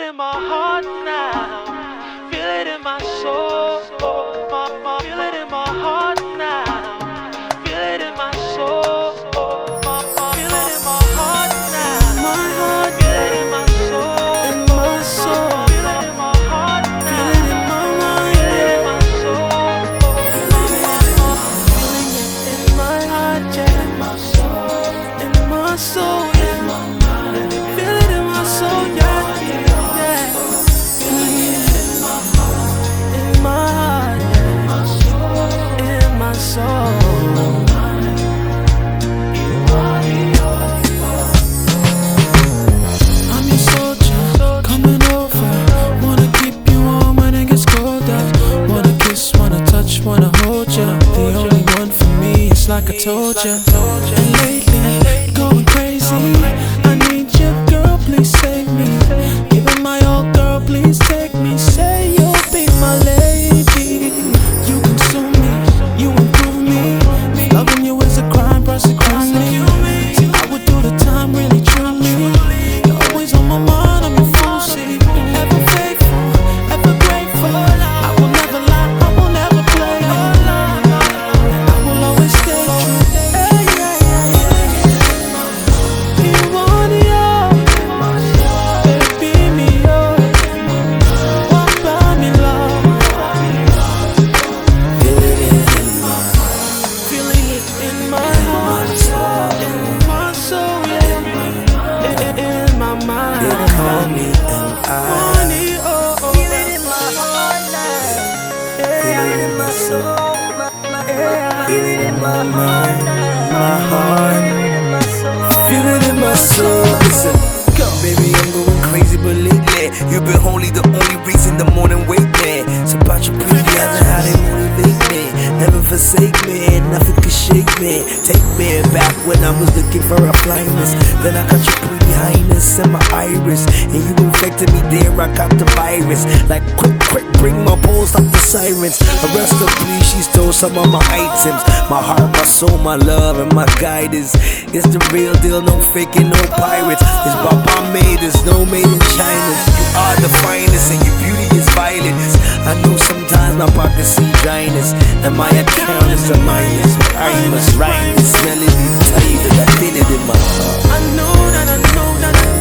in my heart now. Told ya. My mind, my heart. Forsake me, nothing can shake me. Take me back when I was looking for a blindness. Then I got your pretty highness and my iris, and you infected me there. I got the virus. Like quick, quick, bring my pulse up the sirens. Arrest her, please. She stole some of my items. My heart, my soul, my love, and my guidance. It's the real deal, no faking, no pirates. It's Baba made, it's no made in China. You are the finest, and your beauty is violet. I know sometimes my pockets see dryness, and my account is a minus. I must write this melody, you that I feel it in my heart. I know that I know that I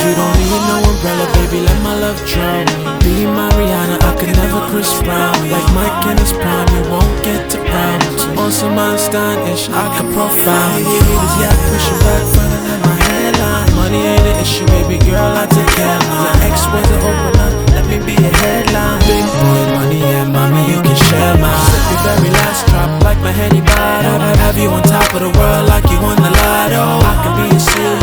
You don't need no umbrella, baby, let my love drown. Be my Rihanna, I could never Chris Brown. Like Mike in his prime, you won't get to Brown. On some Einstein-ish, I could profound. You haters, yeah, push it back further than my headline. Money ain't an issue, baby girl, I take care of Your ex was an opener, let me be a headline. Big boy, money, yeah, mommy, you can share mine. Sip your very last drop, like my Henny bottle. Have you on top of the world, like you won the lotto. I can be a seal,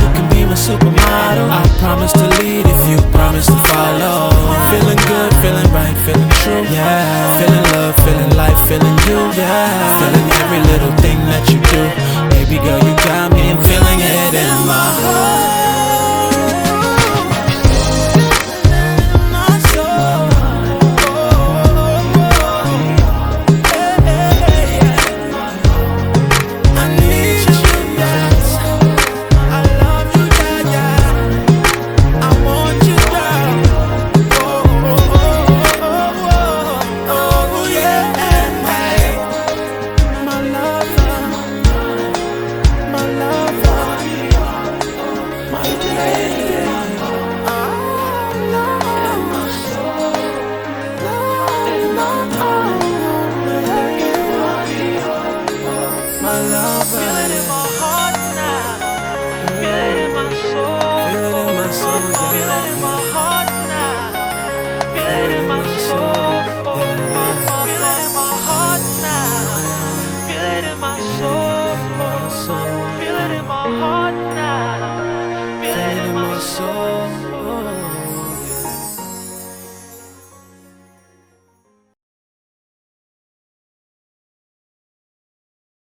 promise to lead if you promise to follow. Feeling good, feeling right, feeling true, yeah. Feeling love, feeling life, feeling you, yeah. Feeling every little thing that you do. Baby girl, you got me, I'm feeling it in my heart.